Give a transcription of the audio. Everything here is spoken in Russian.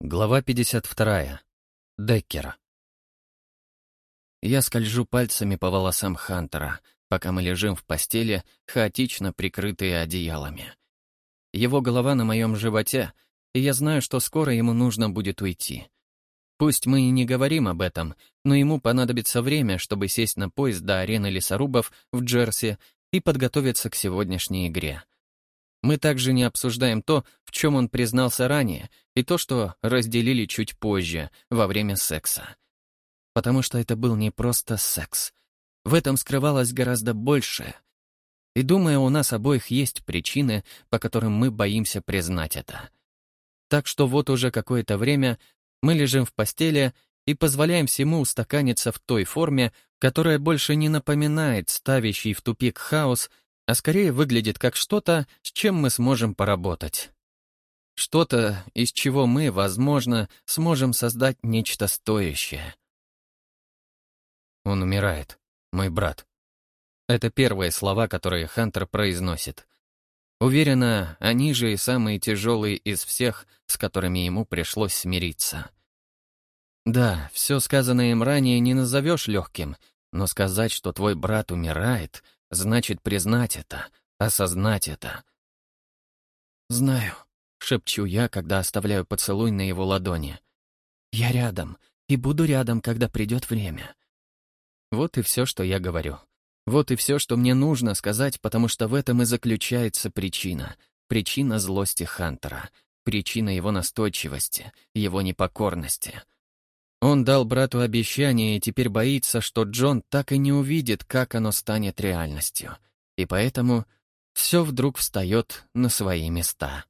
Глава 52. Деккера. Я скольжу пальцами по волосам Хантера, пока мы лежим в постели, хаотично прикрытые одеялами. Его голова на моем животе, и я знаю, что скоро ему нужно будет уйти. Пусть мы и не говорим об этом, но ему понадобится время, чтобы сесть на поезд до арены лесорубов в Джерси и подготовиться к сегодняшней игре. Мы также не обсуждаем то, в чем он признался ранее, и то, что разделили чуть позже, во время секса. Потому что это был не просто секс. В этом скрывалось гораздо большее. И думаю, у нас обоих есть причины, по которым мы боимся признать это. Так что вот уже какое-то время мы лежим в постели и позволяем всему устаканиться в той форме, которая больше не напоминает ставящий в тупик хаос а скорее выглядит как что-то, с чем мы сможем поработать. Что-то, из чего мы, возможно, сможем создать нечто стоящее. Он умирает, мой брат. Это первые слова, которые Хантер произносит. Уверена, они же и самые тяжелые из всех, с которыми ему пришлось смириться. Да, все сказанное им ранее не назовешь легким, но сказать, что твой брат умирает, Значит, признать это, осознать это. «Знаю», — шепчу я, когда оставляю поцелуй на его ладони. «Я рядом, и буду рядом, когда придет время». Вот и все, что я говорю. Вот и все, что мне нужно сказать, потому что в этом и заключается причина. Причина злости Хантера. Причина его настойчивости, его непокорности. Он дал брату обещание и теперь боится, что Джон так и не увидит, как оно станет реальностью. И поэтому все вдруг встает на свои места.